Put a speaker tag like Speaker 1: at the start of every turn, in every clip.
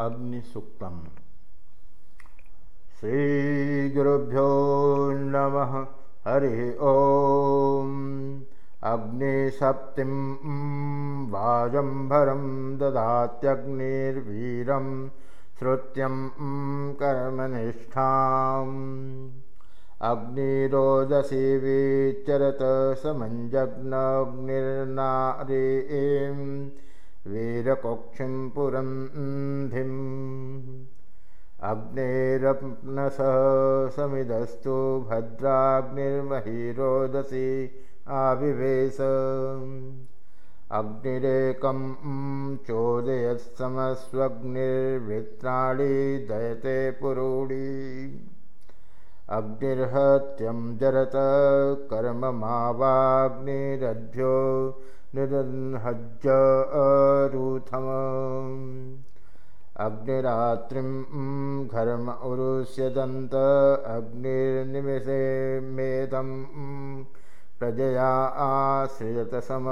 Speaker 1: अग्निसुक्तम् श्रीगुरुभ्यो नमः हरिः ॐ अग्निसप्तिं वाजम्भरं ददात्यग्निर्वीरं श्रुत्यं कर्मनिष्ठाम्। अग्निरोदसी विचरत समञ्जग्नग्निर्नारे वीरकोक्षिं पुरन्धिम् अग्नेरप्नसः समिदस्तु भद्राग्निर्महीरोदसी आविवेश। अग्निरेकं चोदयत्समस्वग्निर्वृत्राणि दयते पुरूढी अग्निर्हत्यं जरत कर्ममावाग्निरभ्यो निरह्ज अरूथम्। अग्निरात्रिं घर्म उरुष्यदन्त अग्निर्निमिषे मेदं प्रजया आश्रियत सम।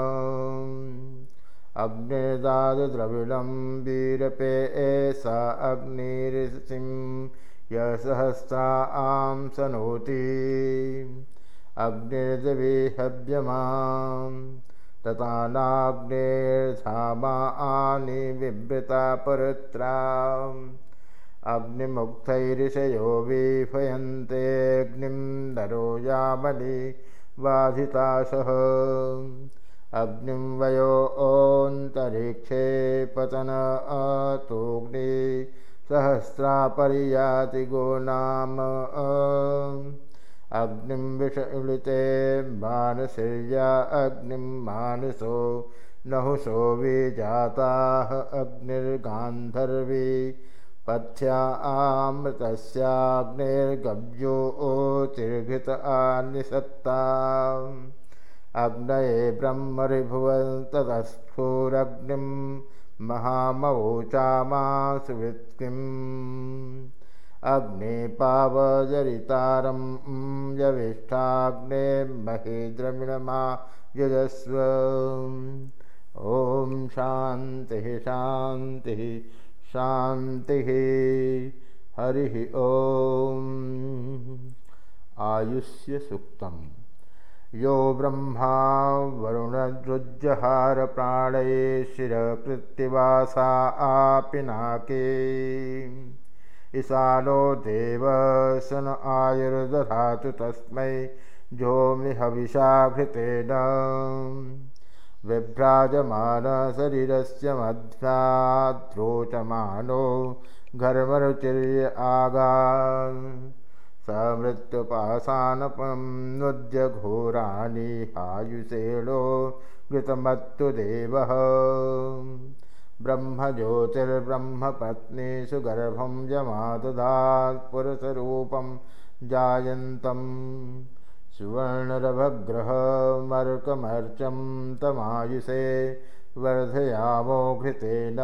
Speaker 1: अग्निर्दाद्रविडं वीरपे एषा अग्निऋषिं यसहस्रा आं सनोति। अग्निर्दिविहव्यमाम् तथा नाग्नेर्धामानि विवृता परत्रा अग्निमुक्तैऋषयो विफयन्तेऽग्निं नरो यामनि बाधिताशः अग्निं वयो ओन्तरिक्षे पतन अतोऽग्नि सहस्रापरियाति गो नाम अग्निं विषलिते मानसिर्या, अग्निं मानसो नहुषो विजाताः अग्निर्गान्धर्वी पथ्या आमृतस्याग्निर्गव्योतिर्घृत आनिसत्ता अग्नये ब्रह्मरिभुवन्ततस्फुरग्निं महामवोचामासुवृत्तिम्। अग्निपावजरितारं यविष्ठाग्ने महेद्रमिणमा यजस्व। ॐ शान्तिः शान्तिः शान्तिः। हरिः ॐ आयुष्यसुक्तम् यो ब्रह्मा वरुणदृज्जहारप्राणये शिरकृत्तिवासा आपिनाके। ईशानो देव स न आयुर्दधातु तस्मै जोमिहविषाघृतेन बिभ्राजमानशरीरस्य मध्याद्रोचमानो घर्मरुचिर्य आगा स मृत्युपासानपं नुद्यघोराणि आयुषेणो घृतमत्तु देवः ब्रह्मज्योतिर्ब्रह्मपत्नीषु गर्भं यमादधात् पुरुषरूपं जायन्तं। सुवर्णरभग्रहमर्कमर्चं तमायुषे वर्धयामो घृतेन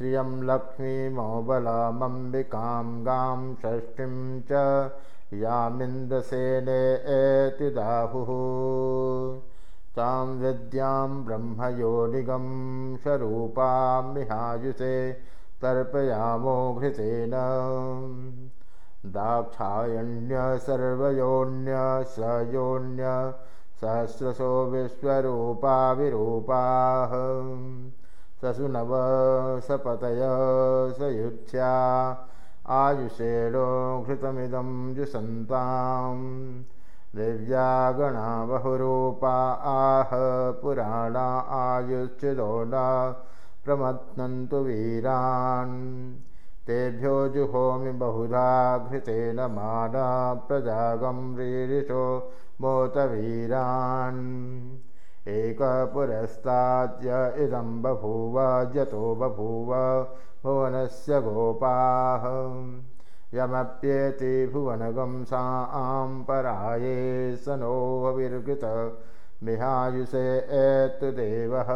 Speaker 1: श्रियं लक्ष्मीमोबलामम्बिकां गां षष्ठीं च यामिन्द्रसेने एतिदाहुः तां विद्यां ब्रह्मयोनिगं स्वरूपामिहायुषे तर्पयामो घृतेन। दाक्षायण्य सर्वयोन्य स योन्य सहस्रशो विश्वरूपा विरूपाः ससुनव सपतय स युध्या आयुषेणो घृतमिदं जुसन्ताम् दिव्यागणा बहुरूपा आह पुराणा आयुश्चिदो न प्रमथ्नन्तु वीरान्। तेभ्यो जुहोमि बहुधा घृतेन माना प्रजागं रीरिषो मोतवीरान् एकपुरस्ताद्य इदं बभूव यतो बभूव भुवनस्य गोपाः। यमप्येति भुवनगं सा आं पराये स नो विर्गृत मिहायुषे एतु देवः।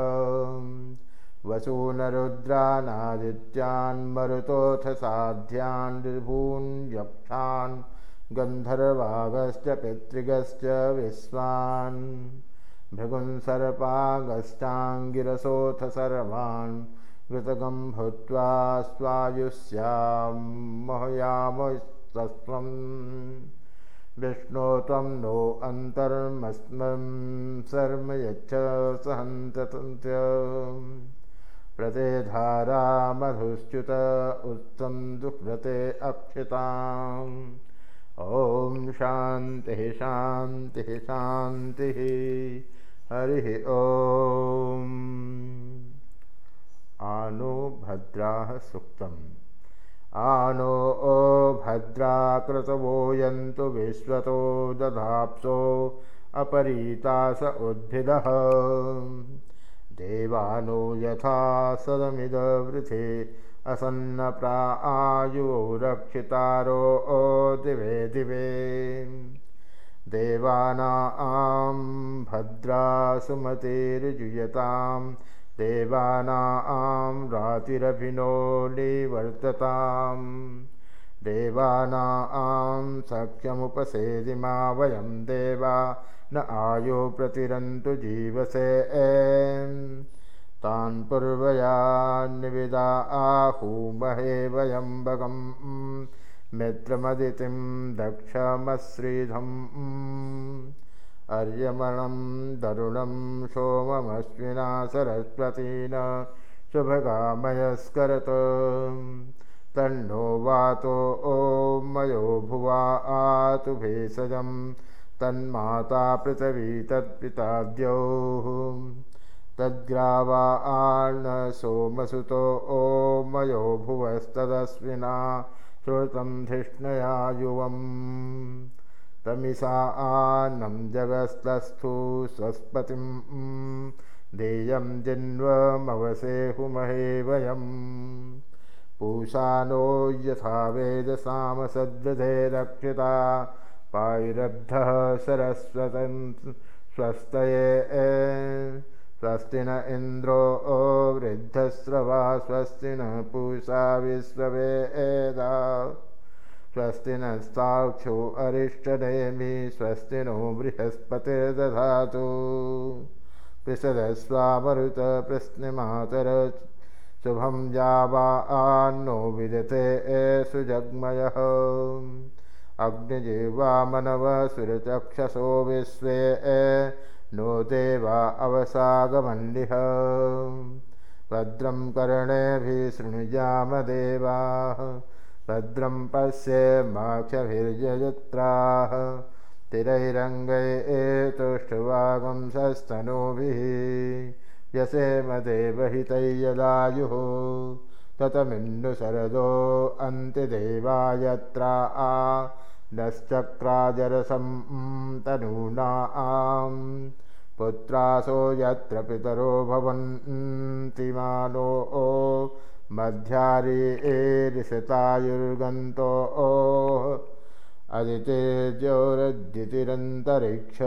Speaker 1: मरुतोऽथ साध्यान् ऋभून् यक्षान् गन्धर्वागश्च पितृगश्च विश्वान् भृगुन् सर्पागश्चाङ्गिरसोऽथ सर्वान् कृतकं भूत्वा स्वायुष्यां महयामस्त्वं विष्णो त्वं नो अन्तर्मस्मं शर्म यच्छ सहन्तन्त्य प्रतेधारा मधुश्च्युत उत्सं दुह्रते अक्षिताम्। ॐ शान्तिः शान्तिः शान्तिः हरिः ॐ आनो भद्राः सुक्तम्। आनो ओ भद्राकृतवो यन्तु विश्वतो दधाप्सो अपरीतास उद्भिदः। देवानो यथा सदमिदवृथे असन्नप्रा आयुवो रक्षितारो ओ दिवे दिवे देवानां भद्रा सुमतिर्जुयतां देवानां रातिरभिनो निवर्तताम्। देवानां सख्यमुपसेदिमा वयं देवा न आयो प्रतिरन्तु जीवसे। तान् पूर्वयान्निविदा आहूमहे वयं भगं मित्रमदितिं दक्षमश्रीधम् अर्यमणं दरुणं सोममश्विना सरस्वतीन शुभगामयस्करत तन्नो वातो ॐ मयो भुवा आतु भेषजं तन्माता पृथिवी तत्पिताद्योः तद्ग्रावा आर्ण सोमसुतो ओमयो भुवस्तदस्विना श्रुतं धिष्णया युवम्। तमिषा आन्नं जगस्तस्थु स्वस्पतिं देयं जिन्वमवसेहुमहे वयम् पूषा नो यथा वेदसामसद्वधे रक्षिता। पायिरब्धः सरस्वतं स्वस्तये स्वस्ति न इन्द्रो वृद्धस्रवा स्वस्ति न पूषा विश्ववेदा स्वस्ति न साक्षो अरिष्टनेमि स्वस्ति नो बृहस्पतिर्दधातु। पृषदस्वामरुत प्रश्नमातर शुभं जावा आन्नो विदते सुजग्मयः अग्निजिह्वामनवसुरचक्षसो विश्वे नो देवा अवसागमन्डिह भद्रं कर्णेभिशृणुजामदेवाः भद्रं पश्ये माक्षभिर्यजत्राः तिरैरङ्गै एतुष्टुवागंसस्तनूभिः यसेमदेवहितैयलायुः ततमिन्नु शरदो अन्तिदेवा यत्रा आ नश्चक्राजरसं तनूना पुत्रासो यत्र पितरो भवन्तिमानो ओ मध्यारि एरिषतायुर्गन्तो ओः अदितिर्ज्योरद्युतिरन्तरिक्ष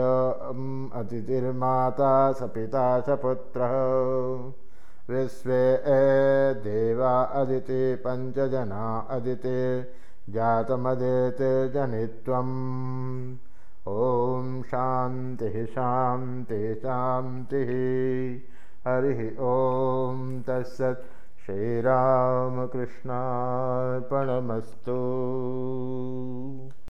Speaker 1: अतिथिर्माता स पिता स पुत्रः। विश्वे ए देवा अदिति पञ्चजना अदितिर्जातमदितिर्जनित्वम् ॐ शान्तिः शान्तिः शान्तिः। हरिः ॐ तत्सत्। श्रीरामकृष्णार्पणमस्तु